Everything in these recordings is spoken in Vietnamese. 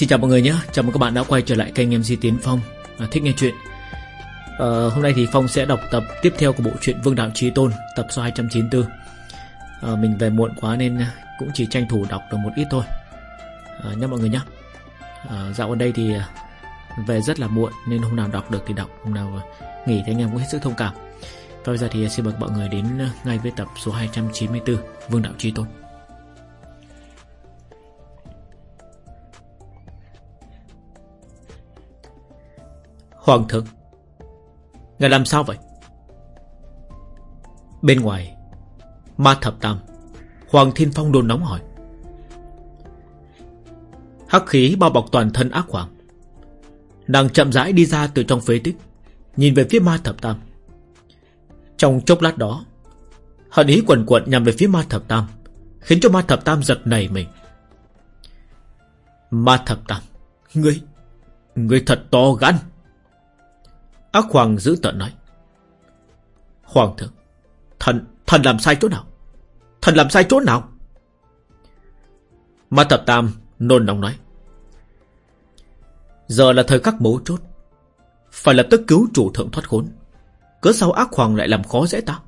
Xin chào mọi người nhé, chào mừng các bạn đã quay trở lại kênh MC Tiến Phong à, Thích nghe chuyện. À, Hôm nay thì Phong sẽ đọc tập tiếp theo của bộ truyện Vương Đạo Trí Tôn Tập số 294 à, ờ, Mình về muộn quá nên cũng chỉ tranh thủ đọc được một ít thôi. À, Nhé mọi người nhé. À, Dạo ở đây thì về rất là muộn Nên hôm nào đọc được thì đọc Hôm nào nghỉ thì anh em cũng hết sức thông cảm. Và bây giờ thì xin mời mọi người đến ngay với tập số 294 Vương Đạo Trí Tôn. Hoàng thượng. Ngài làm sao vậy? Bên ngoài, Ma thập tam, Hoàng Thiên Phong đồn nóng hỏi. Hắc khí bao bọc toàn thân ác hoàng Nàng chậm rãi đi ra từ trong phế tích, Nhìn về phía ma thập tam. Trong chốc lát đó, Hận ý quần quận nhằm về phía ma thập tam, Khiến cho ma thập tam giật nảy mình. Ma thập tam, Ngươi Ngươi thật to gan. Ác hoàng giữ tận nói. Hoàng thượng, thần, thần làm sai chỗ nào? Thần làm sai chỗ nào? Ma thập tam nôn nóng nói. Giờ là thời khắc mấu chốt. Phải lập tức cứu chủ thượng thoát khốn. Cớ sao ác hoàng lại làm khó dễ ta?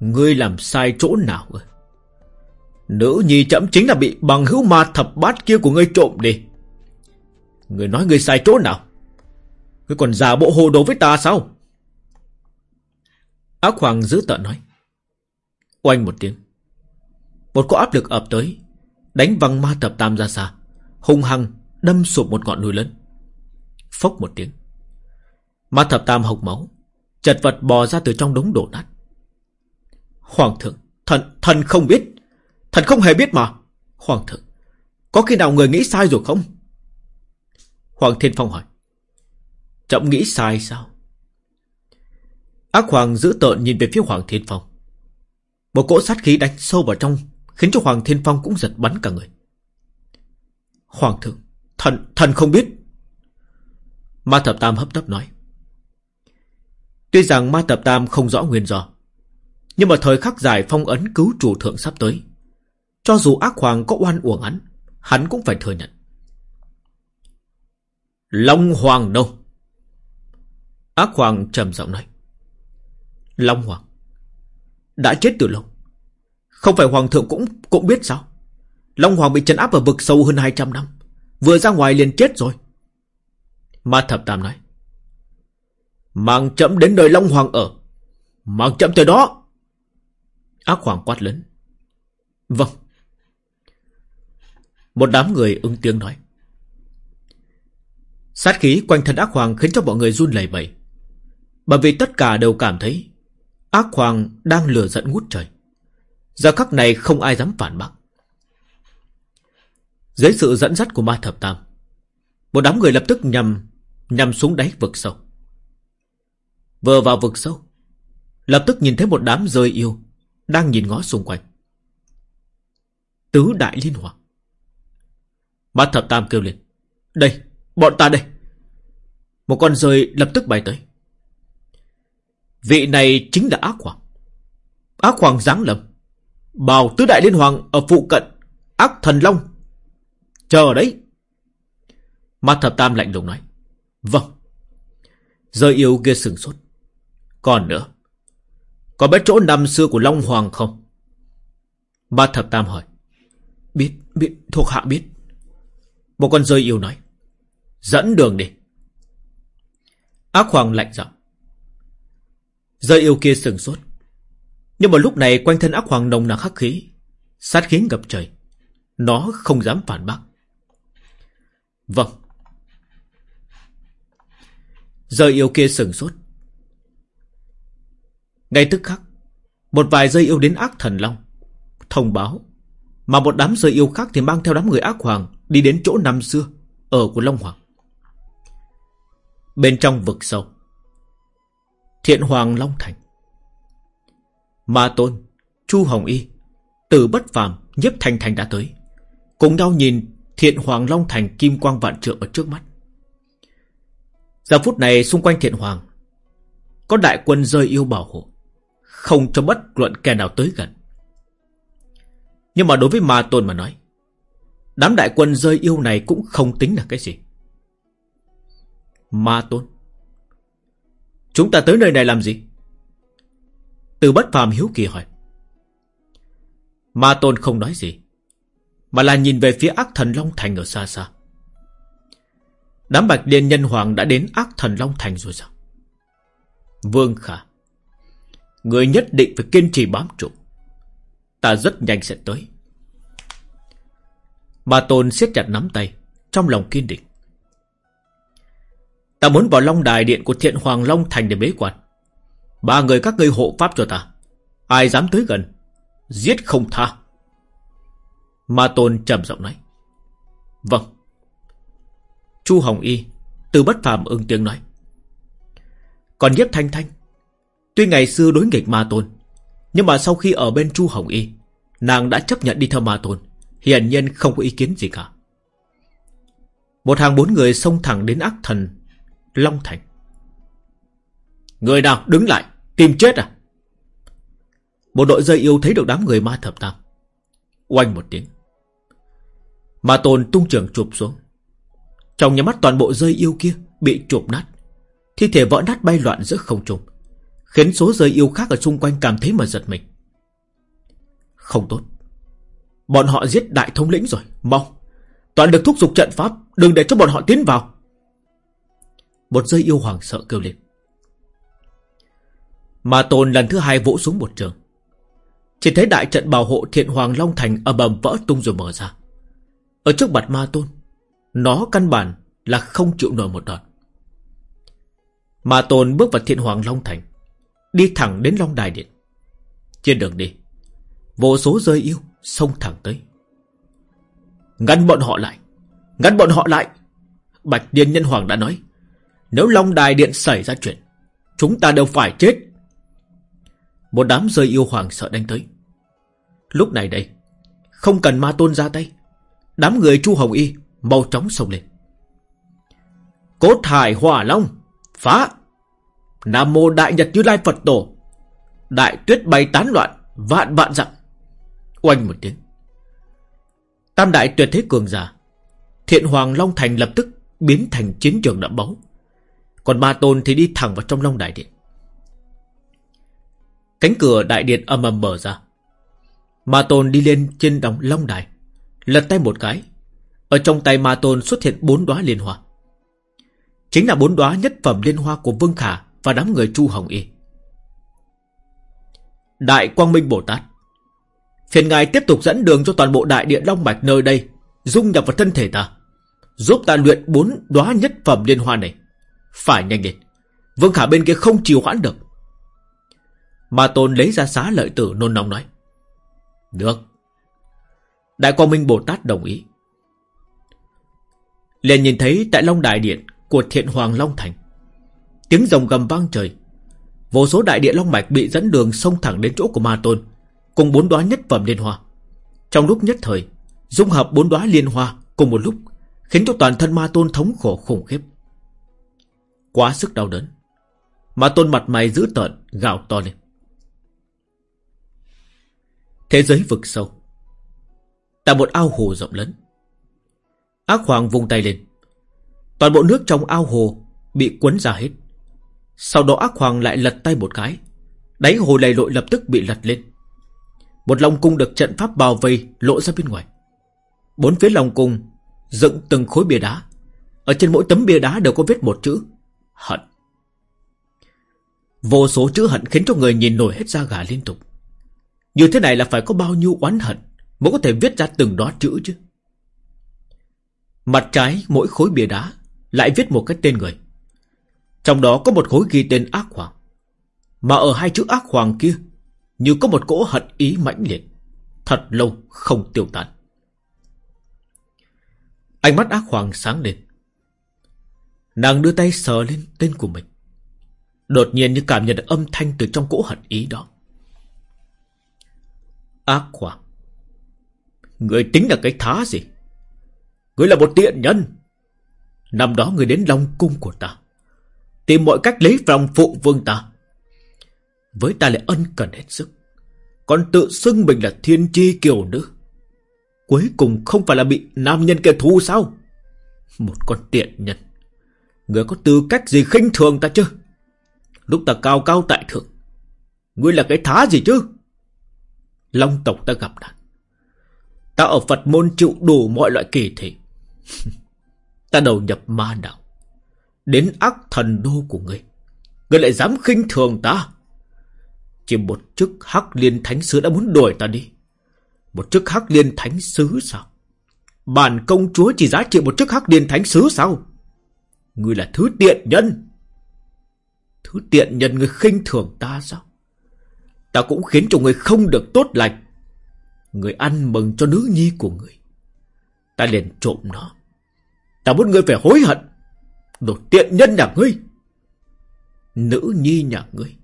Ngươi làm sai chỗ nào rồi? Nữ nhi chậm chính là bị bằng hữu ma thập bát kia của ngươi trộm đi. Ngươi nói ngươi sai chỗ nào? Ngươi còn giả bộ hồ đồ với ta sao? Ác hoàng giữ tợn nói. Oanh một tiếng. Một cỗ áp lực ập tới, đánh văng ma tập tam ra xa, hung hăng đâm sụp một ngọn núi lớn. Phốc một tiếng. Ma thập tam hộc máu, chật vật bò ra từ trong đống đổ nát. Hoàng thượng, thần, thần không biết. Thần không hề biết mà. Hoàng thượng, có khi nào người nghĩ sai rồi không? Hoàng Thiên Phong hỏi. Trọng nghĩ sai sao? Ác Hoàng giữ tợn nhìn về phía Hoàng Thiên Phong. Một cỗ sát khí đánh sâu vào trong, khiến cho Hoàng Thiên Phong cũng giật bắn cả người. Hoàng thượng, thần, thần không biết. Ma Thập Tam hấp tấp nói. Tuy rằng Ma Thập Tam không rõ nguyên do, nhưng mà thời khắc giải phong ấn cứu chủ thượng sắp tới. Cho dù ác hoàng có oan uổng hắn, hắn cũng phải thừa nhận. Long Hoàng đâu? Ác Hoàng trầm giọng nói. Long Hoàng. Đã chết từ lâu. Không phải Hoàng thượng cũng cũng biết sao? Long Hoàng bị trấn áp ở vực sâu hơn 200 năm. Vừa ra ngoài liền chết rồi. Ma Thập Tam nói. Mang chậm đến nơi Long Hoàng ở. Mang chậm tới đó. Ác Hoàng quát lớn. Vâng. Một đám người ứng tiếng nói. Sát khí quanh thân ác hoàng khiến cho mọi người run lẩy bẩy. Bởi vì tất cả đều cảm thấy ác hoàng đang lừa giận ngút trời. Giờ khắc này không ai dám phản bác. Dưới sự dẫn dắt của ma thập tam, một đám người lập tức nhằm nhằm xuống đáy vực sâu. Vừa vào vực sâu, lập tức nhìn thấy một đám rơi yêu đang nhìn ngó xung quanh. Tứ đại liên hoàng. Ma thập tam kêu lên. Đây, bọn ta đây. Một con rơi lập tức bay tới. Vị này chính là ác hoàng. Ác hoàng giáng lầm. Bảo tứ đại liên hoàng ở phụ cận. Ác thần long. Chờ đấy. Ma thập tam lạnh lùng nói. Vâng. Rơi yêu kia sừng sốt. Còn nữa. Có biết chỗ nằm xưa của Long Hoàng không? Ma thập tam hỏi. Biết, biết, thuộc hạ biết. Một con rơi yêu nói. Dẫn đường đi. Ác Hoàng lạnh giọng. Rơi yêu kia sừng sốt. Nhưng mà lúc này quanh thân ác hoàng nồng nặc khắc khí. Sát khí ngập trời. Nó không dám phản bác. Vâng. Rơi yêu kia sừng sốt. Ngay tức khắc. Một vài rơi yêu đến ác thần long. Thông báo. Mà một đám rơi yêu khác thì mang theo đám người ác hoàng đi đến chỗ năm xưa. Ở của Long Hoàng. Bên trong vực sâu. Thiện Hoàng Long Thành. Ma Tôn, Chu Hồng Y Tử Bất Phàm Nhếp Thành Thành đã tới. Cùng nhau nhìn Thiện Hoàng Long Thành Kim Quang Vạn Trượng ở trước mắt. Giờ phút này xung quanh Thiện Hoàng, Có đại quân rơi yêu bảo hộ, Không cho bất luận kẻ nào tới gần. Nhưng mà đối với Ma Tôn mà nói, Đám đại quân rơi yêu này cũng không tính là cái gì. Ma tôn Chúng ta tới nơi này làm gì? Từ bất phàm hiếu kỳ hỏi. Ma tôn không nói gì, Mà là nhìn về phía ác thần Long Thành ở xa xa. Đám bạch liên nhân hoàng đã đến ác thần Long Thành rồi sao? Vương Khả, Người nhất định phải kiên trì bám trụ. Ta rất nhanh sẽ tới. Ma tôn siết chặt nắm tay, Trong lòng kiên định. Ta muốn vào Long Đài Điện của Thiện Hoàng Long Thành để bế quan. Ba người các ngươi hộ pháp cho ta. Ai dám tới gần, giết không tha. Ma Tôn trầm giọng nói. Vâng. Chu Hồng Y, từ bất phàm ưng tiếng nói. Còn Nhiếp Thanh Thanh, tuy ngày xưa đối nghịch Ma Tôn, nhưng mà sau khi ở bên Chu Hồng Y, nàng đã chấp nhận đi theo Ma Tôn, hiển nhiên không có ý kiến gì cả. Một hàng bốn người xông thẳng đến ác thần Long Thành. Người nào đứng lại, tìm chết à? Một đội dây yêu thấy được đám người ma thập tam. Oanh một tiếng. Ma tôn tung trường chụp xuống. Trong nhà mắt toàn bộ dây yêu kia bị chụp nát. Thi thể vỡ nát bay loạn giữa không trung. Khiến số dây yêu khác ở xung quanh cảm thấy mà giật mình. Không tốt. Bọn họ giết đại thống lĩnh rồi. Mau. Toàn được thúc giục trận pháp. Đừng để cho bọn họ tiến vào. Một giây yêu hoàng sợ kêu lên. Mà tồn lần thứ hai vỗ xuống một trường. Chỉ thấy đại trận bảo hộ thiện hoàng Long Thành ở bầm vỡ tung rồi mở ra. Ở trước mặt ma tôn, nó căn bản là không chịu nổi một đòn. Ma tôn bước vào thiện hoàng Long Thành, đi thẳng đến Long Đài Điện. Trên đường đi, vô số rơi yêu xông thẳng tới. Ngăn bọn họ lại, ngăn bọn họ lại. Bạch Điên Nhân Hoàng đã nói, nếu Long Đài Điện xảy ra chuyện, Chúng ta đều phải chết. Một đám rơi yêu hoàng sợ đánh tới. Lúc này đây, Không cần ma tôn ra tay. Đám người Chu Hồng Y mau chóng xông lên. Cốt hải hỏa long, Phá! Nam mô đại nhật như lai Phật tổ, Đại tuyết bay tán loạn, Vạn vạn dặm. Oanh một tiếng. Tam đại tuyệt thế cường giả, Thiện Hoàng Long Thành lập tức biến thành chiến trường đẫm báu còn ma tôn thì đi thẳng vào trong long đại điện. Cánh cửa đại điện âm ầm mở ra. Ma tôn đi lên trên đồng long đài, Lật tay một cái. Ở trong tay ma tôn xuất hiện bốn đóa liên hoa. Chính là bốn đóa nhất phẩm liên hoa của Vương Khả Và đám người Chu Hồng Y. Đại Quang Minh Bồ Tát, Phiền ngài tiếp tục dẫn đường cho toàn bộ đại điện Long Mạch nơi đây, Dung nhập vào thân thể ta, Giúp ta luyện bốn đóa nhất phẩm liên hoa này phải nhanh lên. Vương Khả bên kia không chịu hoãn được. Ma Tôn lấy ra xá lợi tử nôn nóng nói. Được. Đại Quang Minh Bồ Tát đồng ý. Liền nhìn thấy tại Long Đại Điện Của Thiện Hoàng Long Thành. Tiếng rồng gầm vang trời. Vô số đại địa Long Mạch bị dẫn đường xông thẳng đến chỗ của Ma Tôn, Cùng bốn đóa nhất phẩm liên hoa. Trong lúc nhất thời, Dung hợp bốn đóa liên hoa cùng một lúc, Khiến cho toàn thân Ma Tôn thống khổ khủng khiếp. Quá sức đau đớn, Mà tôn mặt mày giữ tợn gào to lên. Thế giới vực sâu, Tại một ao hồ rộng lớn, Ác hoàng vung tay lên. Toàn bộ nước trong ao hồ Bị cuốn ra hết. Sau đó ác hoàng lại lật tay một cái, Đáy hồ lầy lội lập tức bị lật lên. Một lòng cung được trận pháp bao vây Lộ ra bên ngoài. Bốn phía lòng cung Dựng từng khối bia đá. Ở trên mỗi tấm bia đá đều có viết một chữ Hận. Vô số chữ hận khiến cho người nhìn nổi hết da gà liên tục. Như thế này là phải có bao nhiêu oán hận Mới có thể viết ra từng đó chữ chứ? Mặt trái mỗi khối bìa đá Lại viết một cái tên người. Trong đó có một khối ghi tên ác hoàng. Mà ở hai chữ ác hoàng kia, Như có một cỗ hận ý mãnh liệt, Thật lâu không tiêu tan Ánh mắt ác hoàng sáng lên. Nàng đưa tay sờ lên tên của mình. Đột nhiên như cảm nhận được âm thanh từ trong cỗ hận ý đó. Ác hoàng Người tính là cái thá gì? Người là một tiện nhân. Năm đó người đến Long Cung của ta. Tìm mọi cách lấy lòng phụ vương ta. Với ta lại ân cần hết sức. Còn tự xưng mình là thiên chi kiều nữ. Cuối cùng không phải là bị nam nhân kia thu sao? Một con tiện nhân. Người có tư cách gì khinh thường ta chứ? Lúc ta cao cao tại thượng, Ngươi là cái thá gì chứ? Long tộc ta gặp nạn. Ta ở Phật môn chịu đủ mọi loại kỳ thị. Ta đầu nhập ma đạo, Đến ác thần đô của ngươi. Ngươi lại dám khinh thường ta? Chỉ một chức hắc liên thánh sứ đã muốn đuổi ta đi. Một chức hắc liên thánh sứ sao? Bản công chúa chỉ giá trị một chức hắc liên thánh sứ sao? Ngươi là thứ tiện nhân. Thứ tiện nhân ngươi khinh thường ta sao? Ta cũng khiến cho người không được tốt lành. Người ăn mừng cho nữ nhi của người Ta liền trộm nó. Ta muốn ngươi phải hối hận. Đồ tiện nhân nhà ngươi. Nữ nhi nhà ngươi.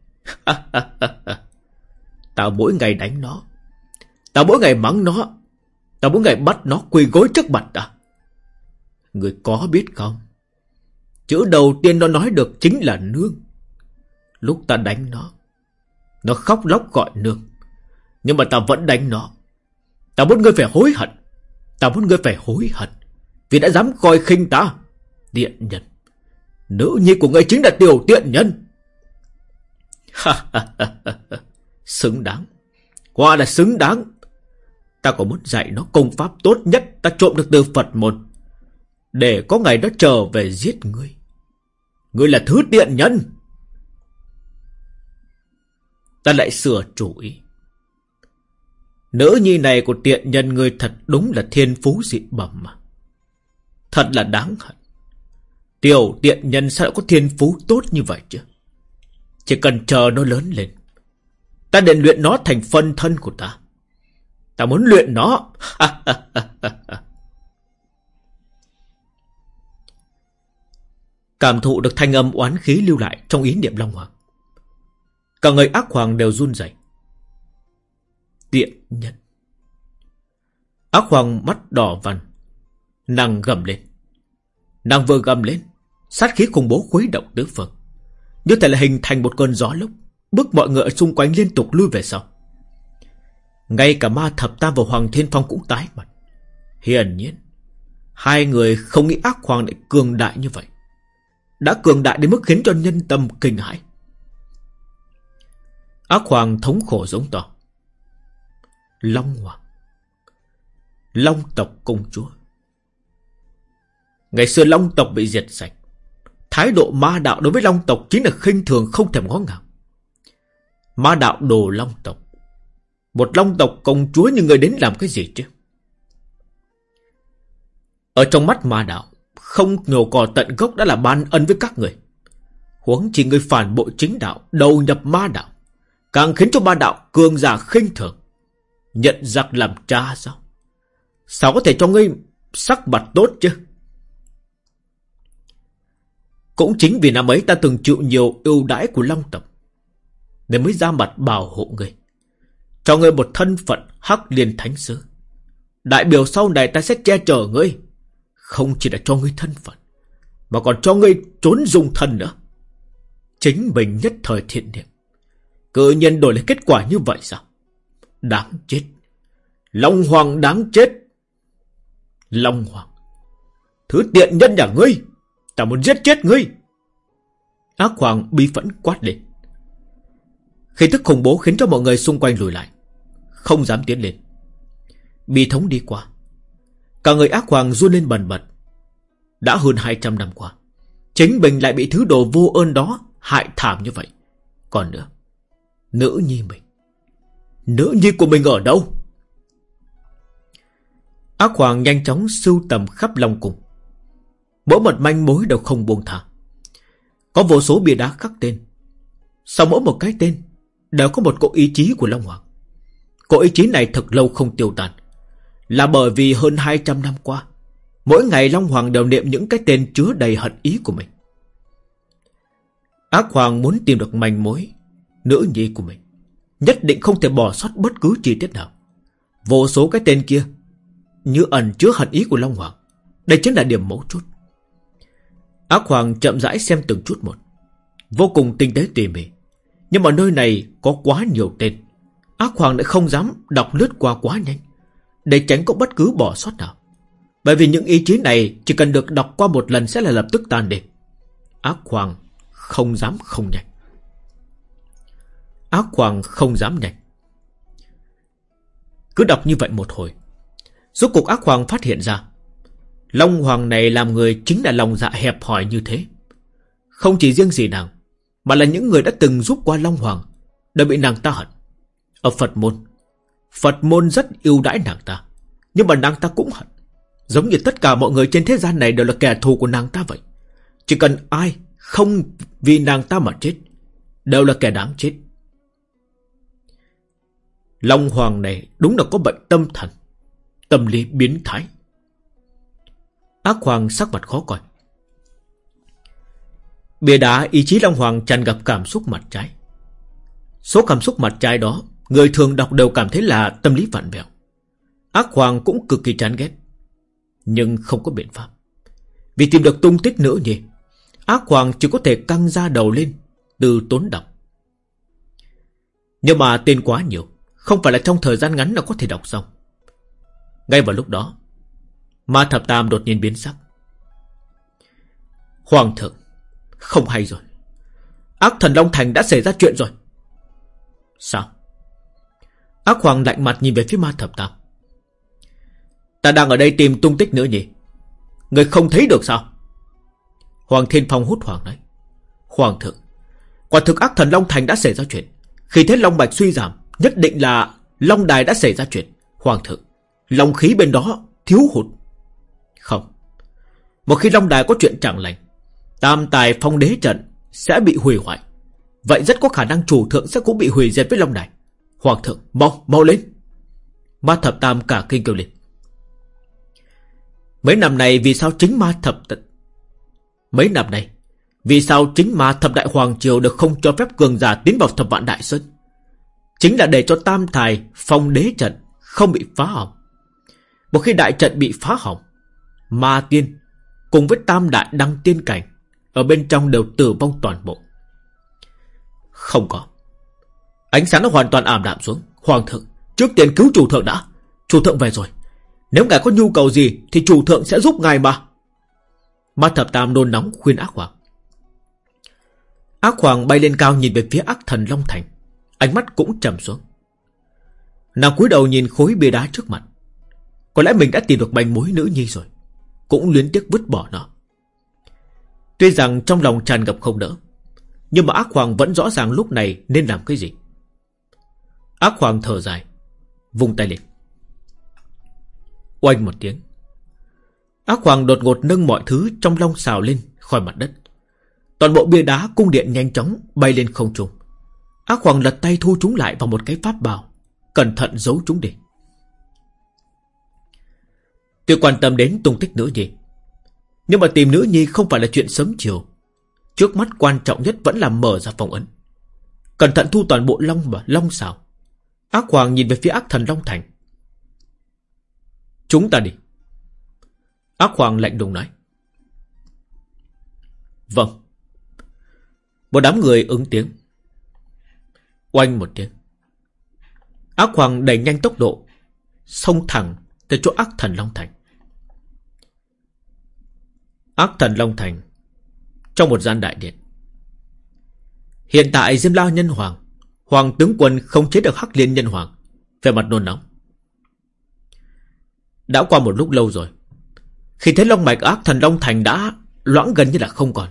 Ta mỗi ngày đánh nó. Ta mỗi ngày mắng nó. Ta mỗi ngày bắt nó quỳ gối trước mặt ta. Người có biết không? Chữ đầu tiên nó nói được chính là nương. Lúc ta đánh nó Nó khóc lóc gọi nương. Nhưng mà ta vẫn đánh nó. Ta muốn ngươi phải hối hận. Ta muốn ngươi phải hối hận. Vì đã dám coi khinh ta, Tiện nhân. Nữ nhi của ngươi chính là tiểu tiện nhân. Xứng đáng. Quả là xứng đáng. Ta còn muốn dạy nó công pháp tốt nhất. Ta trộm được từ Phật môn Để có ngày nó trở về giết ngươi. Ngươi là thứ tiện nhân Ta lại sửa chủ ý Nữ nhi này của tiện nhân ngươi thật đúng là thiên phú dị bẩm mà. Thật là đáng hận. Tiểu tiện nhân sao có thiên phú tốt như vậy chứ? Chỉ cần chờ nó lớn lên. Ta định luyện nó thành phân thân của ta. Ta muốn luyện nó. Cảm thụ được thanh âm oán khí lưu lại trong ý niệm Long Hoàng. Cả người ác hoàng đều run rẩy. Tiện nhân. Ác hoàng mắt đỏ vằn. Nàng gầm lên. Nàng vừa gầm lên. Sát khí khủng bố khuấy động tứ phương. Như thể là hình thành một cơn gió lốc. Bức mọi người ở xung quanh liên tục lui về sau. Ngay cả ma thập tam và Hoàng Thiên Phong cũng tái mặt. Hiển nhiên. Hai người không nghĩ ác hoàng lại cường đại như vậy. Đã cường đại đến mức khiến cho nhân tâm kinh hãi. Ác hoàng thống khổ giống to. Long Hoàng. Long tộc công chúa. Ngày xưa Long tộc bị diệt sạch. Thái độ ma đạo đối với Long tộc Chính là khinh thường không thèm ngó ngàng. Ma đạo đồ Long tộc. Một Long tộc công chúa như người đến làm cái gì chứ? Ở trong mắt ma đạo không nhổ cỏ tận gốc đã là ban ân với các người. Huống chỉ người phản bội chính đạo, Đầu nhập ma đạo. Càng khiến cho ma đạo cường giả khinh thường. Nhận giặc làm cha sao? Sao có thể cho ngươi sắc mặt tốt chứ? Cũng chính vì năm ấy ta từng chịu nhiều ưu đãi của Long tộc, Nên mới ra mặt bảo hộ ngươi. Cho ngươi một thân phận hắc liên thánh sứ. Đại biểu sau này ta sẽ che chở ngươi. Không chỉ là cho ngươi thân phận, Mà còn cho ngươi trốn dùng thần nữa Chính mình nhất thời thiện niệm Cự nhân đổi lấy kết quả như vậy sao Đáng chết. Long Hoàng đáng chết. Long Hoàng. Thứ tiện nhân nhà ngươi. Ta muốn giết chết ngươi. Ác Hoàng bi phẫn quát lên. Khi thức khủng bố khiến cho mọi người xung quanh lùi lại. Không dám tiến lên. Bi thống đi qua. Cả người ác hoàng run lên bần bật. Đã hơn 200 năm qua. Chính mình lại bị thứ đồ vô ơn đó hại thảm như vậy. Còn nữa. Nữ nhi mình. Nữ nhi của mình ở đâu? Ác hoàng nhanh chóng sưu tầm khắp lòng cùng Mỗi một manh mối đều không buông thả. Có vô số bia đá khắc tên. Sau mỗi một cái tên, đều có một cỗ ý chí của Long Hoàng. Cỗ ý chí này thật lâu không tiêu tan. Là bởi vì hơn 200 năm qua, mỗi ngày Long Hoàng đều niệm những cái tên chứa đầy hận ý của mình. Ác Hoàng muốn tìm được manh mối, nữ nhi của mình. Nhất định không thể bỏ sót bất cứ chi tiết nào Vô số cái tên kia Như ẩn chứa hận ý của Long Hoàng Đây chính là điểm mấu chốt Ác Hoàng chậm rãi xem từng chút một Vô cùng tinh tế tỉ mỉ Nhưng mà nơi này có quá nhiều tên Ác Hoàng lại không dám đọc lướt qua quá nhanh để tránh có bất cứ bỏ sót nào. Bởi vì những ý chí này Chỉ cần được đọc qua một lần sẽ là lập tức tan đi. Ác hoàng không dám không nhanh Ác hoàng không dám nhanh Cứ đọc như vậy một hồi, Rốt cuộc ác hoàng phát hiện ra, Long hoàng này làm người chính là lòng dạ hẹp hòi như thế. Không chỉ riêng gì nàng, Mà là những người đã từng giúp qua Long hoàng Đã bị nàng ta hận. Ở Phật môn Phật môn rất yêu đãi nàng ta. Nhưng mà nàng ta cũng hận. Giống như tất cả mọi người trên thế gian này đều là kẻ thù của nàng ta vậy. Chỉ cần ai không vì nàng ta mà chết, Đều là kẻ đáng chết. Long Hoàng này đúng là có bệnh tâm thần, Tâm lý biến thái. Ác Hoàng sắc mặt khó coi. Bìa đá ý chí Long Hoàng tràn gặp cảm xúc mặt trái. Số cảm xúc mặt trái đó Người thường đọc đều cảm thấy là tâm lý vặn vẹo. Ác Hoàng cũng cực kỳ chán ghét, Nhưng không có biện pháp. Vì tìm được tung tích nữa nhỉ Ác Hoàng chỉ có thể căng ra đầu lên Từ tốn đọc Nhưng mà tên quá nhiều, Không phải là trong thời gian ngắn là có thể đọc xong. Ngay vào lúc đó, Ma Thập Tam đột nhiên biến sắc. Hoàng thượng, Không hay rồi. Ác thần Long Thành đã xảy ra chuyện rồi. Sao? Ác Hoàng lạnh mặt nhìn về phía Ma Thập Tam. Ta đang ở đây tìm tung tích nữa nhỉ? Người không thấy được sao? Hoàng Thiên Phong hút hoàng nói. Hoàng thượng, Quả thực ác thần Long Thành đã xảy ra chuyện. Khi thế Long Bạch suy giảm, Nhất định là Long Đài đã xảy ra chuyện. Hoàng thượng, Long khí bên đó thiếu hụt. Không. Một khi Long Đài có chuyện chẳng lành, Tam tài phong đế trận Sẽ bị hủy hoại. Vậy rất có khả năng chủ thượng sẽ cũng bị hủy diệt với Long Đài. Hoàng thượng, mau mau lên. Ma thập tam cả kinh kêu lên. Mấy năm này vì sao chính ma thập Mấy năm này, Vì sao chính Ma thập đại hoàng triều Được không cho phép cường giả tiến vào thập vạn đại sơn? Chính là để cho tam thài Phong đế trận không bị phá hỏng. Một khi đại trận bị phá hỏng, Ma tiên Cùng với tam đại đăng tiên cảnh Ở bên trong đều tử vong toàn bộ. Không có. Ánh sáng nó hoàn toàn ảm đạm xuống. Hoàng thượng, Trước tiên cứu chủ thượng đã. Chủ thượng về rồi. Nếu ngài có nhu cầu gì Thì chủ thượng sẽ giúp ngài mà. Ma thập tam nôn nóng khuyên ác hoàng. Ác hoàng bay lên cao nhìn về phía ác thần Long Thành. Ánh mắt cũng trầm xuống. Nàng cúi đầu nhìn khối bia đá trước mặt. Có lẽ mình đã tìm được manh mối nữ nhi rồi. Cũng luyến tiếc vứt bỏ nó. Tuy rằng trong lòng tràn ngập không đỡ Nhưng mà ác hoàng vẫn rõ ràng lúc này nên làm cái gì. Ác hoàng thở dài vùng tay lên Oanh một tiếng Ác hoàng đột ngột nâng mọi thứ trong long xào lên khỏi mặt đất. Toàn bộ bia đá cung điện nhanh chóng bay lên không trung. Ác hoàng lật tay thu chúng lại vào một cái pháp bào, cẩn thận giấu chúng đi. Tôi quan tâm đến tung tích nữ nhi, nhưng mà tìm nữ nhi không phải là chuyện sớm chiều. Trước mắt quan trọng nhất vẫn là mở ra phòng ấn. Cẩn thận thu toàn bộ long và long xào. Ác hoàng nhìn về phía ác thần Long Thành. Chúng ta đi. Ác Hoàng lạnh lùng nói. Vâng. Một đám người ứng tiếng. Oanh một tiếng. Ác Hoàng đẩy nhanh tốc độ, xông thẳng tới chỗ ác thần Long Thành. Ác thần Long Thành Trong một gian đại điện Hiện tại Diêm La Nhân Hoàng Hoàng tướng quân không chế được Hắc Liên Nhân Hoàng Về mặt nôn nóng Đã qua một lúc lâu rồi khi thấy Long Mạch ác thần Long Thành đã loãng gần như là không còn.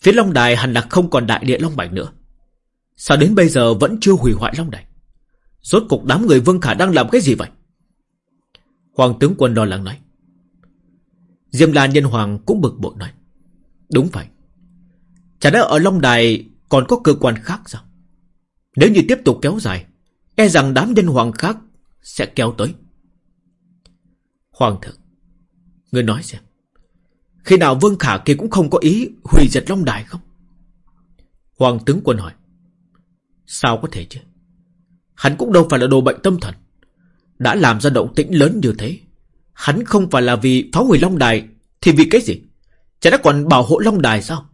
Phía Long Đài hẳn là không còn đại địa Long Mạch nữa. Sao đến bây giờ vẫn chưa hủy hoại Long Đài? Rốt cục đám người Vương Khả đang làm cái gì vậy? Hoàng tướng quân lo lắng nói. Diêm La Nhân Hoàng cũng bực bội nói. Đúng vậy. Chả đã ở Long Đài còn có cơ quan khác sao? Nếu như tiếp tục kéo dài, e rằng đám nhân hoàng khác sẽ kéo tới. Hoàng thượng, người nói xem. Khi nào Vương Khả kia cũng không có ý hủy diệt Long Đài không? Hoàng tướng quân hỏi. Sao có thể chứ? Hắn cũng đâu phải là đồ bệnh tâm thần. Đã làm ra động tĩnh lớn như thế. Hắn không phải là vì phá hủy Long Đài thì vì cái gì? Chả đã còn bảo hộ Long Đài sao?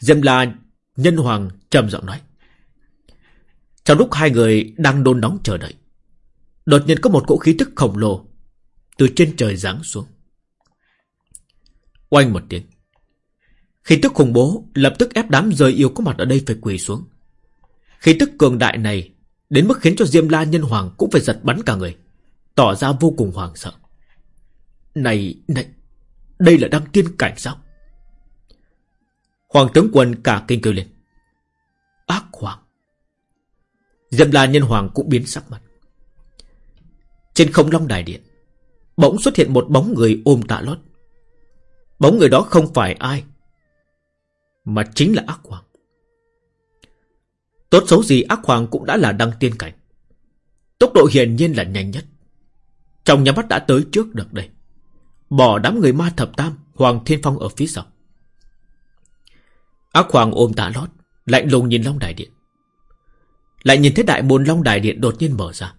Diêm La Nhân Hoàng trầm giọng nói. Trong lúc hai người đang đôn nóng chờ đợi, Đột nhiên có một cỗ khí tức khổng lồ Từ trên trời giáng xuống. Oanh một tiếng Khí tức khủng bố Lập tức ép đám rời yêu có mặt ở đây phải quỳ xuống. Khí tức cường đại này Đến mức khiến cho Diêm La Nhân Hoàng Cũng phải giật bắn cả người Tỏ ra vô cùng hoàng sợ. Này, này Đây là đăng tiên cảnh sao? Hoàng tướng quân cả kinh kêu lên. Ác hoàng. Diệp La Nhân Hoàng cũng biến sắc mặt. Trên không long đài điện, Bỗng xuất hiện một bóng người ôm tạ lót. Bóng người đó không phải ai, Mà chính là ác hoàng. Tốt xấu gì ác hoàng cũng đã là đăng tiên cảnh. Tốc độ hiển nhiên là nhanh nhất. Trong nhà mắt đã tới trước được đây. Bỏ đám người ma thập tam, Hoàng Thiên Phong ở phía sau. Ác hoàng ôm tạ lót, Lạnh lùng nhìn Long Đài Điện. Lại nhìn thấy đại môn Long Đài Điện đột nhiên mở ra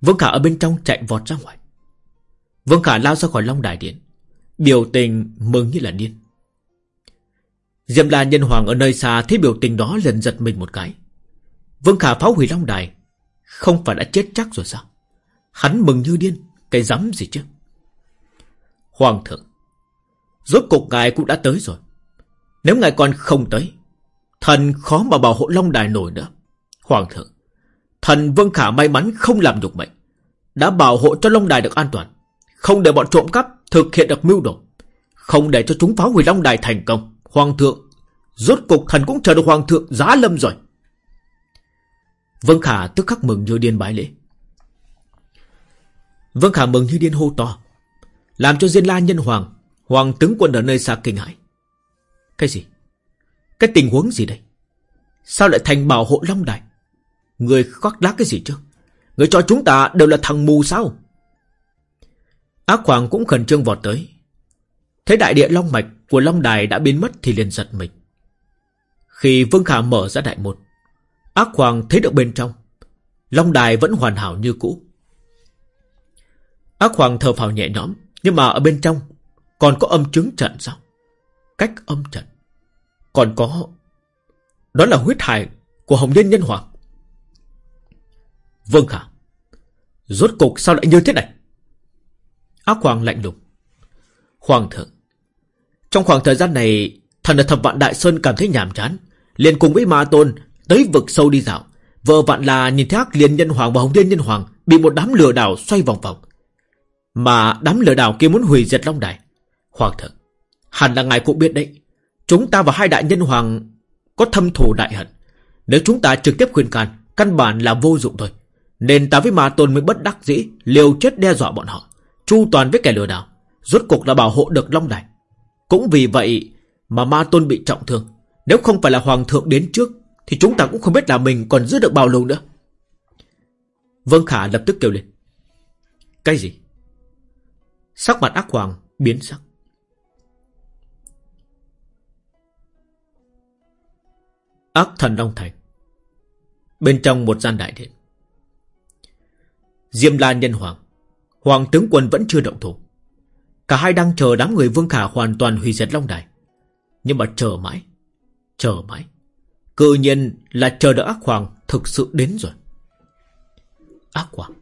Vương Khả ở bên trong chạy vọt ra ngoài Vương Khả lao ra khỏi Long Đài Điện Biểu tình mừng như là điên Diệm La Nhân Hoàng ở nơi xa thấy biểu tình đó lần giật mình một cái. Vương Khả phá hủy Long Đài. Không phải đã chết chắc rồi sao? Hắn mừng như điên. Cái dám gì chứ? Hoàng thượng. Rốt cục ngài cũng đã tới rồi. Nếu ngài còn không tới. Thần khó mà bảo hộ Long Đài nổi nữa. Hoàng thượng. Thần Vương Khả may mắn không làm nhục mệnh. Đã bảo hộ cho Long Đài được an toàn. Không để bọn trộm cắp thực hiện được mưu đồ. Không để cho chúng phá hủy Long Đài thành công. Hoàng thượng, rốt cục thần cũng chờ được hoàng thượng giá lâm rồi. Vân Khả tức khắc mừng như điên bái lễ. Vân Khả mừng như điên hô to. Làm cho Diên La nhân hoàng, hoàng tướng quân ở nơi xa kinh hãi. Cái gì? Cái tình huống gì đây? Sao lại thành bảo hộ Long Đài? Người khoác lác cái gì chứ? Người cho chúng ta đều là thằng mù sao? Ác hoàng cũng khẩn trương vọt tới. Thế đại địa Long Mạch của Long Đài đã biến mất thì liền giật mình. Khi Vương Khả mở ra đại môn, ác hoàng thấy được bên trong. Long Đài vẫn hoàn hảo như cũ. Ác hoàng thở phào nhẹ nhõm, nhưng mà ở bên trong còn có âm chứng trận sao? Cách âm trận. Còn có... Đó là huyết hải của Hồng Nhân Nhân Hoàng vâng Khả. Rốt cục sao lại như thế này? Ác hoàng lạnh lùng. Hoàng thượng. Trong khoảng thời gian này, thần ở thập vạn Đại Sơn cảm thấy nhàm chán. liền cùng với Ma Tôn tới vực sâu đi dạo. Vợ vạn là nhìn thấy ác liền nhân hoàng và hồng liên nhân hoàng bị một đám lừa đảo xoay vòng vòng. Mà đám lừa đảo kia muốn hủy diệt Long Đài. Hoàng thượng, hẳn là ngài cũng biết đấy. Chúng ta và hai đại nhân hoàng có thâm thù đại hận. Nếu chúng ta trực tiếp khuyên can, căn bản là vô dụng thôi. Nên ta với Ma Tôn mới bất đắc dĩ, liều chết đe dọa bọn họ. Chu toàn với kẻ lừa đảo. Rốt cuộc đã bảo hộ được Long Đài. Cũng vì vậy mà Ma Tôn bị trọng thương. Nếu không phải là Hoàng thượng đến trước, thì chúng ta cũng không biết là mình còn giữ được bao lâu nữa. Vương Khả lập tức kêu lên. Cái gì? Sắc mặt ác hoàng biến sắc. Ác thần Long Thành Bên trong một gian đại điện Diêm La Nhân Hoàng Hoàng tướng quân vẫn chưa động thủ Cả hai đang chờ đám người Vương Khả hoàn toàn hủy diệt Long Đài. Nhưng mà chờ mãi. Chờ mãi. Cự nhiên là chờ đợi ác hoàng thực sự đến rồi. Ác hoàng.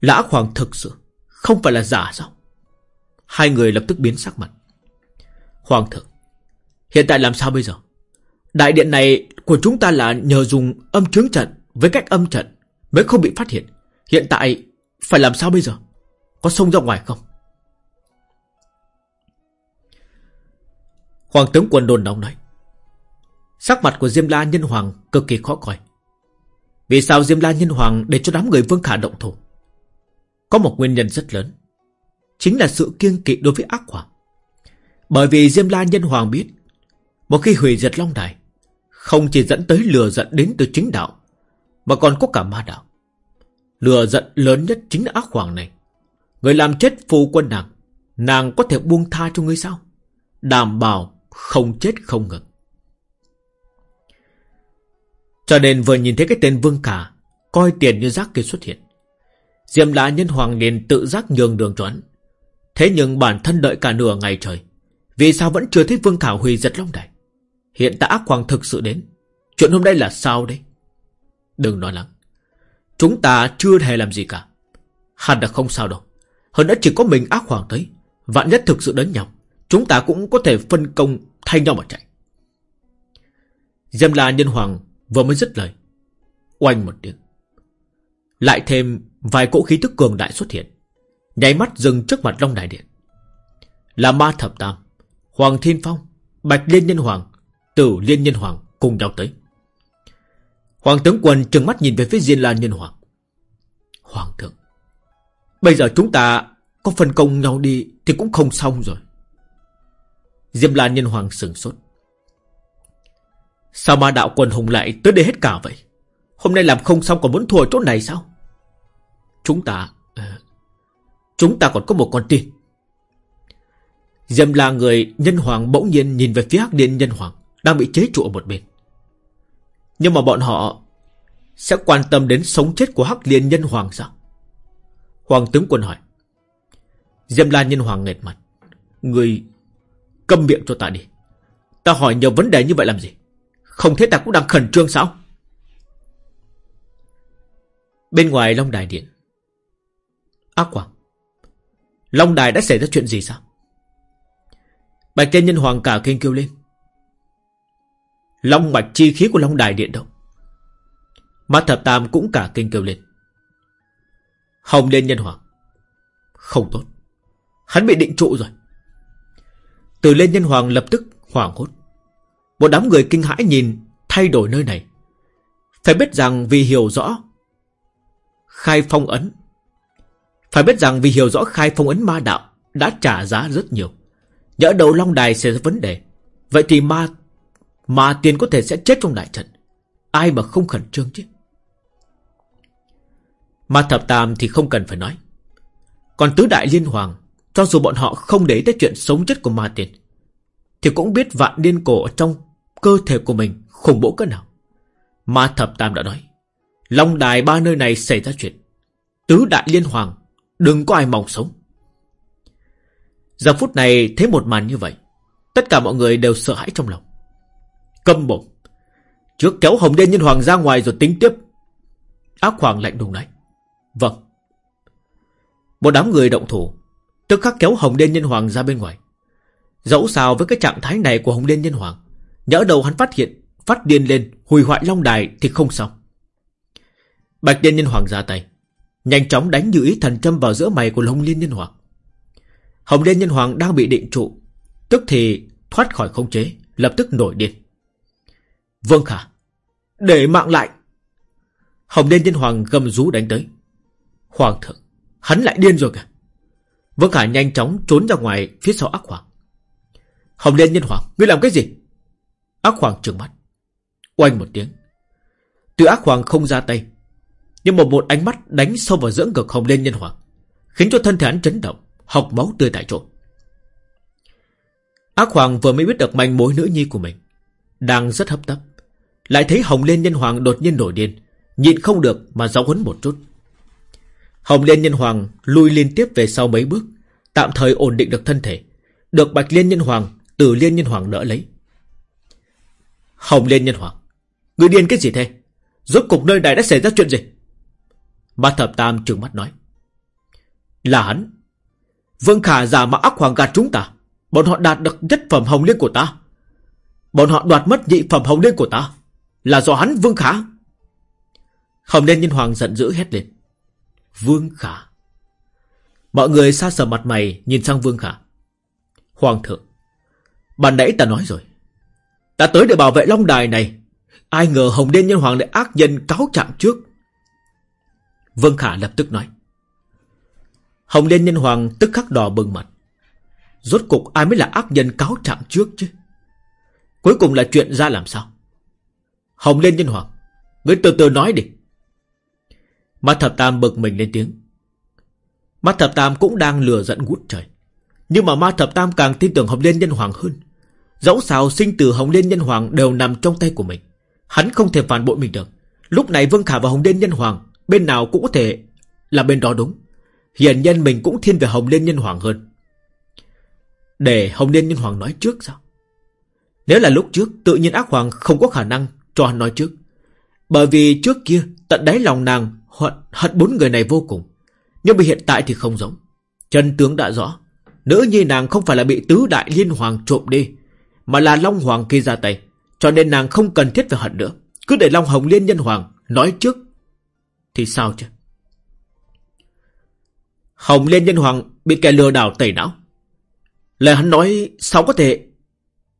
Là ác hoàng thực sự. Không phải là giả sao? Hai người lập tức biến sắc mặt. Hoàng thượng. Hiện tại làm sao bây giờ? Đại điện này của chúng ta là nhờ dùng âm trướng trận với cách âm trận mới không bị phát hiện. Hiện tại phải làm sao bây giờ? Có xông ra ngoài không? Hoàng tướng quân đồn đóng nói. Sắc mặt của Diêm La Nhân Hoàng cực kỳ khó coi. Vì sao Diêm La Nhân Hoàng để cho đám người Vương Khả động thủ? Có một nguyên nhân rất lớn. Chính là sự kiêng kỵ đối với ác hoàng. Bởi vì Diêm La Nhân Hoàng biết, một khi hủy diệt Long Đài, không chỉ dẫn tới lừa giận đến từ chính đạo, mà còn có cả ma đạo. Lừa giận lớn nhất chính là ác hoàng này. Người làm chết phù quân nàng, nàng có thể buông tha cho ngươi sao? Đảm bảo không chết không ngừng. Cho nên vừa nhìn thấy cái tên Vương Khả, coi tiền như rác kia xuất hiện. Diệm lạ nhân hoàng liền tự giác nhường đường choán. Thế nhưng bản thân đợi cả nửa ngày trời. Vì sao vẫn chưa thấy Vương Khả hủy giật Long Đài? Hiện tại ác hoàng thực sự đến. Chuyện hôm nay là sao đấy? Đừng nói lắng. Chúng ta chưa hề làm gì cả. Hẳn là không sao đâu. Hơn nữa chỉ có mình ác hoàng tới. Vạn nhất thực sự đến nhau, Chúng ta cũng có thể phân công thay nhau mà chạy. Dâm la nhân hoàng vừa mới dứt lời. Oanh một tiếng. Lại thêm vài cỗ khí tức cường đại xuất hiện. Nháy mắt dừng trước mặt Long Đại Điện. Là ma thập tam, Hoàng Thiên Phong, Bạch Liên Nhân Hoàng, Tử Liên Nhân Hoàng cùng nhau tới. Hoàng tướng quân trừng mắt nhìn về phía Diên Lan Nhân Hoàng. Hoàng thượng, Bây giờ chúng ta có phân công nhau đi Thì cũng không xong rồi. Diêm Lan Nhân Hoàng sừng sốt. Sao ma đạo quần hùng lại tới đây hết cả vậy? Hôm nay làm không xong còn muốn thua chỗ này sao? Chúng ta ờ, Chúng ta còn có một con tin. Diêm là người nhân hoàng bỗng nhiên nhìn về phía hắc điên nhân hoàng Đang bị chế trụ ở một bên. Nhưng mà bọn họ Sẽ quan tâm đến sống chết của hắc liên nhân hoàng sao? Hoàng tướng quân hỏi. Diêm la nhân hoàng nghẹt mặt. Người câm miệng cho ta đi. Ta hỏi nhiều vấn đề như vậy làm gì? Không thấy ta cũng đang khẩn trương sao? Bên ngoài Long Đài Điện. Ác quang Long Đài đã xảy ra chuyện gì sao? Bạch Tiên Nhân Hoàng cả kinh kêu lên. Long mạch chi khí của Long Đài Điện đâu Mắt thập tam cũng cả kinh kêu lên. Hồng lên Nhân Hoàng, Không tốt. Hắn bị định trụ rồi. Từ lên Nhân Hoàng lập tức hoảng hốt. Một đám người kinh hãi nhìn Thay đổi nơi này. Phải biết rằng vì hiểu rõ Khai phong ấn, Phải biết rằng vì hiểu rõ khai phong ấn ma đạo Đã trả giá rất nhiều. Nhỡ đầu Long Đài sẽ ra vấn đề, Vậy thì ma Ma tiền có thể sẽ chết trong đại trận. Ai mà không khẩn trương chứ? Ma thập tam thì không cần phải nói. Còn tứ đại liên hoàng, Cho dù bọn họ không để tới chuyện sống chết của ma tiền Thì cũng biết vạn điên cổ trong cơ thể của mình khủng bố cỡ nào. Ma thập tam đã nói, Long đài ba nơi này xảy ra chuyện. Tứ đại liên hoàng, Đừng có ai mong sống. Giờ phút này thấy một màn như vậy, Tất cả mọi người đều sợ hãi trong lòng. Câm bụng Trước kéo Hồng Đen Nhân Hoàng ra ngoài rồi tính tiếp. Ác Hoàng lạnh đùng nói. Vâng. Một đám người động thủ, Tức khắc kéo Hồng Đen Nhân Hoàng ra bên ngoài. Dẫu sao với cái trạng thái này của Hồng Đen Nhân Hoàng, Nhỡ đầu hắn phát hiện, Phát điên lên, hủy hoại Long Đài thì không xong Bạch Đen Nhân Hoàng ra tay, Nhanh chóng đánh như ý thần châm vào giữa mày của Long Liên Nhân Hoàng. Hồng đen Nhân Hoàng đang bị định trụ, Tức thì thoát khỏi không chế, Lập tức nổi điên vâng Khả. Để mạng lại. Hồng Liên Nhân Hoàng gầm rú đánh tới. Hoàng thượng, Hắn lại điên rồi kìa. Vương Khả nhanh chóng trốn ra ngoài phía sau ác hoàng. Hồng Liên Nhân Hoàng, Ngươi làm cái gì? Ác hoàng trừng mắt. Oanh một tiếng. Tuy ác hoàng không ra tay, Nhưng một một ánh mắt đánh sâu vào dưỡng ngực Hồng Liên Nhân Hoàng, Khiến cho thân thể hắn chấn động, Học máu tươi tại chỗ. Ác Hoàng vừa mới biết được manh mối nữ nhi của mình, Đang rất hấp tấp. Lại thấy Hồng Liên Nhân Hoàng đột nhiên nổi điên, Nhịn không được mà giáo huấn một chút. Hồng Liên Nhân Hoàng lui liên tiếp về sau mấy bước, Tạm thời ổn định được thân thể, Được Bạch Liên Nhân Hoàng Từ Liên Nhân Hoàng đỡ lấy. Hồng Liên Nhân Hoàng, Người điên cái gì thế? Rốt cục nơi này đã xảy ra chuyện gì? Ma Thập Tam trừng mắt nói, Là hắn. Vương Khả giả mà ác hoàng gạt chúng ta, Bọn họ đạt được nhất phẩm hồng liên của ta. Bọn họ đoạt mất nhị phẩm hồng liên của ta. Là do hắn Vương Khả. Hồng Liên Nhân Hoàng giận dữ hét lên. Vương Khả. Mọi người xa sờ mặt mày Nhìn sang Vương Khả. Hoàng thượng Bạn nãy ta nói rồi. Ta tới để bảo vệ Long Đài này. Ai ngờ Hồng Liên Nhân Hoàng lại ác nhân cáo trạng trước. Vương Khả lập tức nói. Hồng Liên Nhân Hoàng tức khắc đỏ bừng mặt. Rốt cục ai mới là ác nhân cáo trạng trước chứ? Cuối cùng là chuyện ra làm sao? Hồng Liên Nhân Hoàng, ngươi từ từ nói đi. Mắt thập tam bực mình lên tiếng. Mắt thập tam cũng đang lừa giận ngút trời. Nhưng mà ma thập tam càng tin tưởng Hồng Liên Nhân Hoàng hơn. Dẫu sao sinh từ Hồng Liên Nhân Hoàng đều nằm trong tay của mình. Hắn không thể phản bội mình được. Lúc này Vương Khả và Hồng Liên Nhân Hoàng bên nào cũng có thể là bên đó đúng. Hiển nhân mình cũng thiên về Hồng Liên Nhân Hoàng hơn. Để Hồng Liên Nhân Hoàng nói trước sao? Nếu là lúc trước, tự nhiên ác hoàng không có khả năng cho hắn nói trước. Bởi vì trước kia, tận đáy lòng nàng, hận, hận bốn người này vô cùng. Nhưng mà hiện tại thì không giống. Chân tướng đã rõ. Nữ nhi nàng không phải là bị tứ đại liên hoàng trộm đi. Mà là Long Hoàng kia ra tay. Cho nên nàng không cần thiết phải hận nữa. Cứ để Long Hồng Liên Nhân Hoàng nói trước. Thì sao chứ? Hồng Liên Nhân Hoàng bị kẻ lừa đảo tẩy não. Lời hắn nói sao có thể...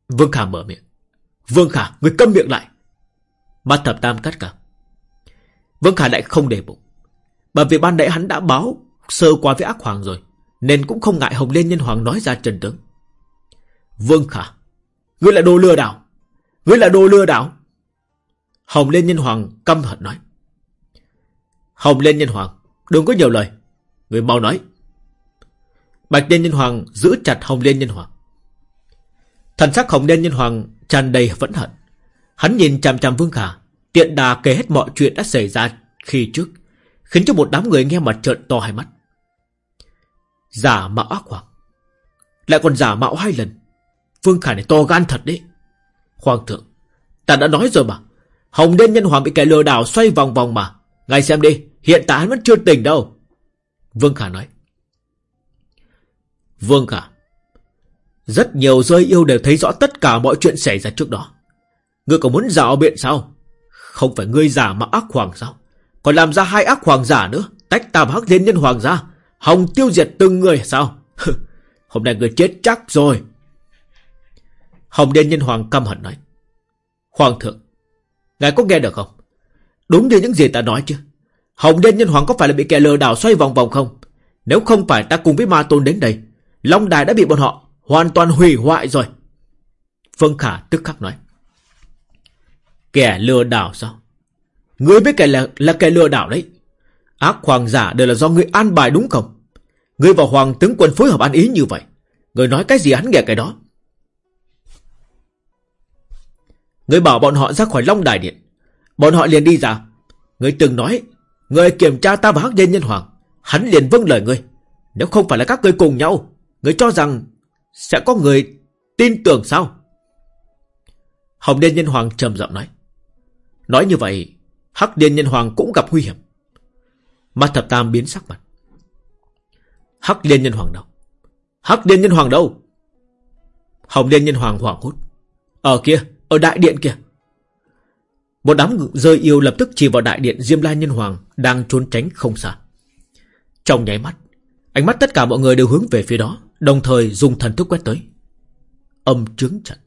Vương Khả mở miệng. Vương Khả, người câm miệng lại. Mắt thập tam cắt cả. Vương Khả lại không để bụng. Bởi vì ban nãy hắn đã báo sơ qua với ác hoàng rồi. Nên cũng không ngại Hồng Liên Nhân Hoàng nói ra trần tướng. Vương Khả, ngươi là đồ lừa đảo. Ngươi là đồ lừa đảo. Hồng Liên Nhân Hoàng căm hận nói. Hồng Liên Nhân Hoàng, đừng có nhiều lời. Người mau nói. Bạch Liên Nhân Hoàng giữ chặt Hồng Liên Nhân Hoàng. Thần sắc Hồng Liên Nhân Hoàng tràn đầy vẫn hận. Hắn nhìn chằm chằm Vương Khả, tiện đà kể hết mọi chuyện đã xảy ra khi trước, khiến cho một đám người nghe mặt trợn to hai mắt. Giả mạo ác hoàng. Lại còn giả mạo hai lần. Vương Khả này to gan thật đấy. Hoàng thượng, ta đã nói rồi mà. Hồng đen Nhân Hoàng bị kẻ lừa đảo xoay vòng vòng mà. Ngài xem đi, hiện tại hắn vẫn chưa tỉnh đâu. Vương Khả nói. Vương Khả. Rất nhiều rơi yêu đều thấy rõ tất cả mọi chuyện xảy ra trước đó. Ngươi còn muốn giả biện sao? Không phải ngươi giả mà ác hoàng sao? Còn làm ra hai ác hoàng giả nữa. Tách tam hắc liên nhân hoàng ra. Hồng tiêu diệt từng người sao? Hôm nay ngươi chết chắc rồi. Hồng liên nhân hoàng căm hận nói. Hoàng thượng. Ngài có nghe được không? Đúng như những gì ta nói chứ. Hồng Đen Nhân Hoàng có phải là bị kẻ lừa đảo xoay vòng vòng không? Nếu không phải ta cùng với Ma Tôn đến đây, Long Đài đã bị bọn họ hoàn toàn hủy hoại rồi. Phương Khả tức khắc nói. Kẻ lừa đảo sao? Ngươi biết kẻ là, là kẻ lừa đảo đấy. Ác hoàng giả đều là do ngươi an bài đúng không? Ngươi và hoàng tướng quân phối hợp ăn ý như vậy. Ngươi nói cái gì hắn nghe cái đó. Ngươi bảo bọn họ ra khỏi Long Đài Điện. Bọn họ liền đi ra. Ngươi từng nói Người kiểm tra ta và Hắc Nhân Nhân Hoàng Hắn liền vâng lời ngươi Nếu không phải là các ngươi cùng nhau Ngươi cho rằng Sẽ có người tin tưởng sao Hồng Đen Nhân Hoàng trầm giọng nói Nói như vậy Hắc Liên Nhân Hoàng cũng gặp nguy hiểm. Mặt thập tam biến sắc mặt. Hắc Liên Nhân Hoàng đâu? Hắc Liên Nhân Hoàng đâu? Hồng Liên Nhân Hoàng hoảng hốt. Ở kia, ở đại điện kia. Một đám rơi yêu lập tức chỉ vào đại điện Diêm La Nhân Hoàng đang trốn tránh không xa. Trong nháy mắt, ánh mắt tất cả mọi người đều hướng về phía đó, đồng thời dùng thần thức quét tới. Âm trướng trận,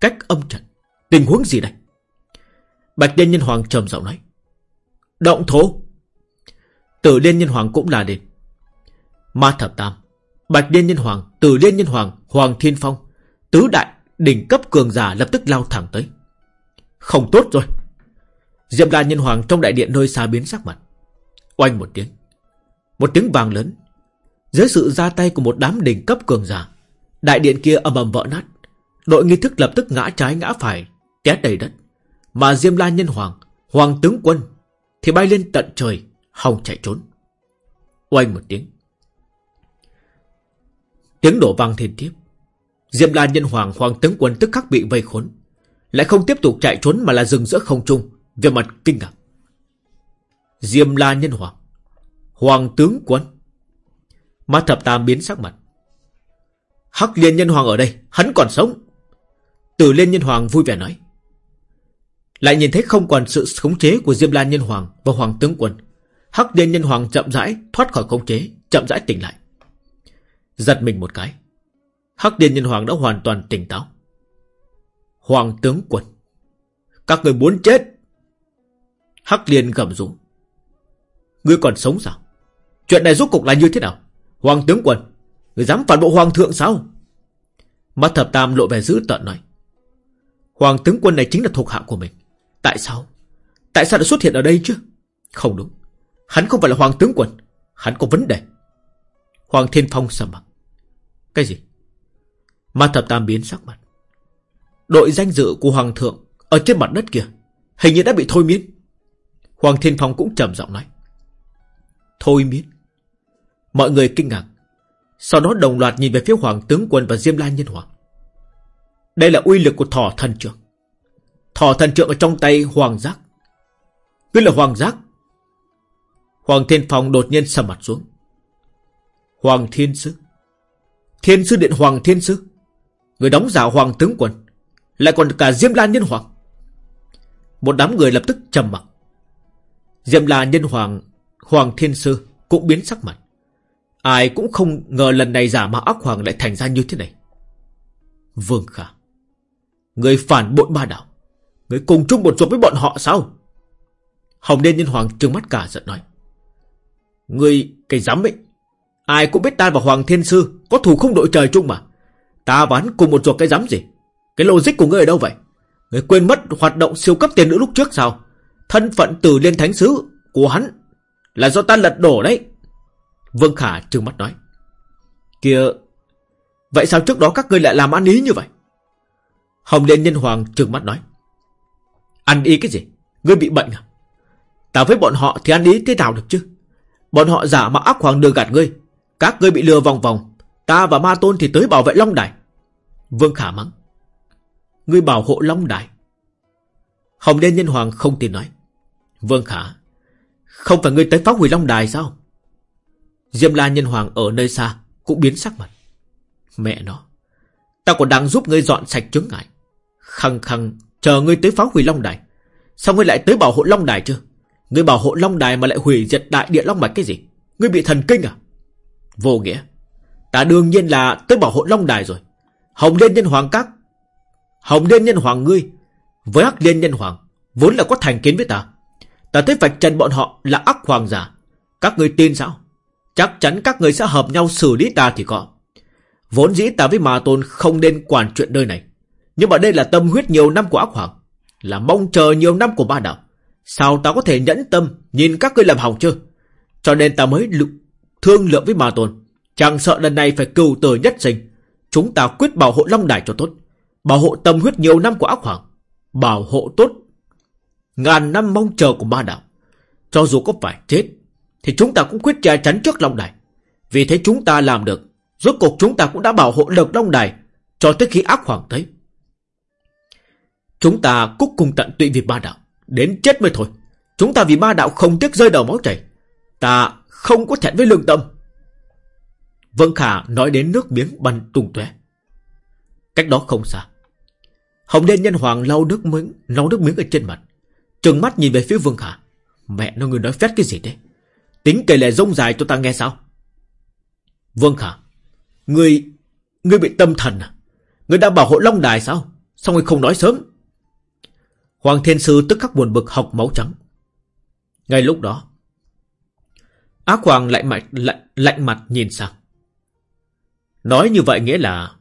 cách âm trận, tình huống gì đây? Bạch Liên Nhân Hoàng trầm giọng nói. Động thổ. Tử Liên Nhân Hoàng cũng là đến. Ma Thập Tam, Bạch Liên Nhân Hoàng, Tử Liên Nhân Hoàng, Hoàng Thiên Phong, tứ đại đỉnh cấp cường giả lập tức lao thẳng tới. Không tốt rồi. Diệp La Nhân Hoàng trong đại điện nơi xa biến sắc mặt. Oanh một tiếng. Một tiếng vàng lớn. Dưới sự ra tay của một đám đỉnh cấp cường giả, đại điện kia ầm ầm vỡ nát. Đội nghi thức lập tức ngã trái ngã phải, té đầy đất. Mà Diêm La Nhân Hoàng, Hoàng tướng quân thì bay lên tận trời, hòng chạy trốn. Oanh một tiếng. Tiếng đổ vang thiên tiếp. Diêm La Nhân Hoàng, Hoàng tướng quân tức khắc bị vây khốn. Lại không tiếp tục chạy trốn mà là dừng giữa không trung về mặt kinh ngạc. Diêm La Nhân Hoàng. Hoàng tướng quân. mắt thập tam biến sắc mặt. Hắc Liên Nhân Hoàng ở đây, hắn còn sống. Tử Liên Nhân Hoàng vui vẻ nói. Lại nhìn thấy không còn sự khống chế của Diêm La Nhân Hoàng và Hoàng tướng quân. Hắc Liên Nhân Hoàng chậm rãi thoát khỏi khống chế, chậm rãi tỉnh lại. Giật mình một cái. Hắc Liên Nhân Hoàng đã hoàn toàn tỉnh táo. Hoàng tướng quân. Các người muốn chết. Hắc Liên gầm rú. Ngươi còn sống sao? Chuyện này rốt cục là như thế nào? Hoàng tướng quân, ngươi dám phản bộ hoàng thượng sao? Mắt thập tam lộ vẻ dữ tợn nói. Hoàng tướng quân này chính là thuộc hạ của mình. Tại sao? Tại sao lại xuất hiện ở đây chứ? Không đúng. Hắn không phải là hoàng tướng quân. Hắn có vấn đề. Hoàng Thiên Phong sầm mặt. Cái gì? Ma thập tam biến sắc mặt. Đội danh dự của hoàng thượng ở trên mặt đất kia hình như đã bị thôi miên. Hoàng Thiên Phong cũng trầm giọng nói. Thôi miên. Mọi người kinh ngạc. Sau đó đồng loạt nhìn về phía Hoàng tướng quân và Diêm La Nhân Hoàng. Đây là uy lực của thỏ thần trưởng. Thỏ thần trượng ở trong tay Hoàng Giác. Ngươi là Hoàng Giác. Hoàng Thiên Phong đột nhiên sầm mặt xuống. Hoàng Thiên Sư. Thiên Sư Điện Hoàng Thiên Sư. Người đóng giả Hoàng Tướng Quân. Lại còn cả Diêm La Nhân Hoàng. Một đám người lập tức trầm mặc. Diêm La Nhân Hoàng, Hoàng Thiên Sư cũng biến sắc mặt. Ai cũng không ngờ lần này giả mà ác hoàng lại thành ra như thế này. Vương Khả. Người phản bội ba đạo. Người cùng chung một ruột với bọn họ sao? Hồng liên Nhân Hoàng trừng mắt cả giận nói. Người cái dám ấy. Ai cũng biết ta và Hoàng Thiên Sư có thù không đội trời chung mà. Ta và hắn cùng một ruột cái dám gì? Cái logic của ngươi ở đâu vậy? người quên mất hoạt động siêu cấp tiền nữ lúc trước sao? Thân phận từ liên thánh sứ của hắn là do ta lật đổ đấy. Vương Khả trừng mắt nói. Kìa, vậy sao trước đó các ngươi lại làm ăn ý như vậy? Hồng Liên Nhân Hoàng trừng mắt nói. Ăn ý cái gì? Ngươi bị bệnh à? Ta với bọn họ thì ăn ý thế nào được chứ? Bọn họ giả mà ác hoàng đưa gạt ngươi. Các ngươi bị lừa vòng vòng. Ta và Ma Tôn thì tới bảo vệ Long Đài. Vương Khả mắng. Ngươi bảo hộ Long Đài. Hồng đen Nhân Hoàng không tin nói. Vương Khả. Không phải ngươi tới phá hủy Long Đài sao? Diêm La Nhân Hoàng ở nơi xa cũng biến sắc mặt. Mẹ nó. Ta còn đang giúp ngươi dọn sạch chứng ngại. Khăng khăng chờ ngươi tới phá hủy Long Đài. Sao ngươi lại tới bảo hộ Long Đài chưa? Ngươi bảo hộ Long Đài mà lại hủy diệt đại địa Long Mạch cái gì? Ngươi bị thần kinh à? Vô nghĩa. Ta đương nhiên là tới bảo hộ Long Đài rồi. Hồng Liên Nhân Hoàng các. Hồng Liên Nhân Hoàng ngươi. Với Hắc Liên Nhân Hoàng. Vốn là có thành kiến với ta. Ta thấy vạch trần bọn họ là ác hoàng giả. Các ngươi tin sao? Chắc chắn các ngươi sẽ hợp nhau xử lý ta thì có. Vốn dĩ ta với Ma Tôn không nên quản chuyện nơi này. Nhưng mà đây là tâm huyết nhiều năm của ác hoàng. Là mong chờ nhiều năm của ba đạo. Sao ta có thể nhẫn tâm nhìn các ngươi làm hỏng chưa? Cho nên ta mới lượng thương lượng với Ma Tôn. Chẳng sợ lần này phải cừu tử nhất sinh. Chúng ta quyết bảo hộ Long Đài cho tốt. Bảo hộ tâm huyết nhiều năm của ác hoàng. Bảo hộ tốt. Ngàn năm mong chờ của ma đạo. Cho dù có phải chết. Thì chúng ta cũng quyết che chắn trước Long Đài. Vì thế chúng ta làm được. Rốt cuộc chúng ta cũng đã bảo hộ được Long Đài. Cho tới khi ác hoàng tới. Chúng ta cúc cùng tận tụy vì ba đạo. Đến chết mới thôi. Chúng ta vì ba đạo không tiếc rơi đầu máu chảy. Ta không có thẹn với lương tâm. Vân Khả nói đến nước miếng bắn tung tóe. Cách đó không xa. Hồng Đen Nhân Hoàng lau nước miếng, lau nước miếng ở trên mặt. Trừng mắt nhìn về phía Vương Khả. Mẹ nó người nói phét cái gì đấy? Tính kể lệ rông dài cho ta nghe sao? Vương Khả. Người... Người bị tâm thần à? Người đã bảo hộ Long Đài sao? Sao người không nói sớm? Hoàng Thiên Sư tức khắc buồn bực học máu trắng. Ngay lúc đó, Ác Hoàng lạnh mặt, lạnh, lạnh mặt nhìn sang. Nói như vậy nghĩa là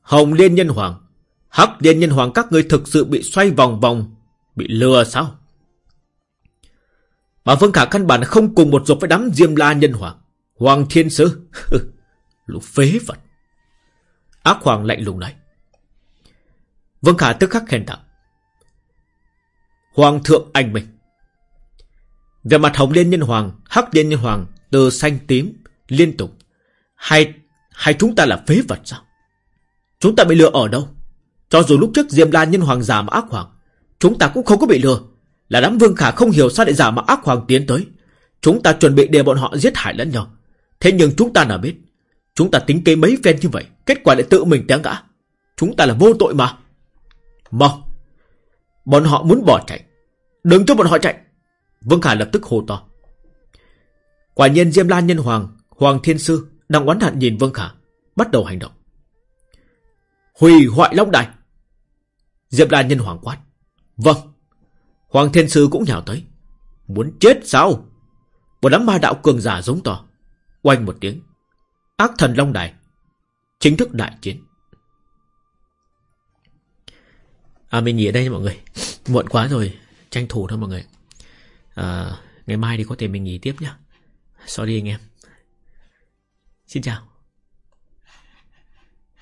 Hồng Liên Nhân Hoàng, Hắc Liên Nhân Hoàng các người thực sự bị xoay vòng vòng, bị lừa sao? Mà Vương Khả căn bản không cùng một ruột với đám Diêm La Nhân Hoàng, Hoàng Thiên Sư. Lũ phế vật. Ác Hoàng lạnh lùng nói. Vương Khả tức khắc khen tặng. Hoàng thượng anh mình. Về mặt Hồng Liên Nhân Hoàng, Hắc Liên Nhân Hoàng, từ xanh tím, liên tục. Hay, hay chúng ta là phế vật sao? Chúng ta bị lừa ở đâu? Cho dù lúc trước Diêm La Nhân Hoàng giả mà ác hoàng, chúng ta cũng không có bị lừa. Là đám vương khả không hiểu sao lại giả mà ác hoàng tiến tới. Chúng ta chuẩn bị để bọn họ giết hại lẫn nhau. Thế nhưng chúng ta nào biết, chúng ta tính kế mấy phen như vậy, kết quả lại tự mình té ngã. Chúng ta là vô tội mà. Mau, bọn họ muốn bỏ chạy. Đừng cho bọn họ chạy. Vương Khả lập tức hô to. Quả nhiên Diêm La Nhân Hoàng, Hoàng Thiên Sư đang oán hận nhìn Vương Khả, bắt đầu hành động. Hủy hoại Long Đài. Diệp La Nhân Hoàng quát. Vâng. Hoàng Thiên Sư cũng nhào tới. Muốn chết sao? Một đám ma đạo cường giả giống to. Oanh một tiếng. Ác thần Long Đài. Chính thức đại chiến. À mình nghỉ ở đây nha mọi người. Muộn quá rồi. Tranh thủ thôi mọi người. À, ngày mai thì có thể mình nghỉ tiếp nhá. Sorry anh em. Xin chào.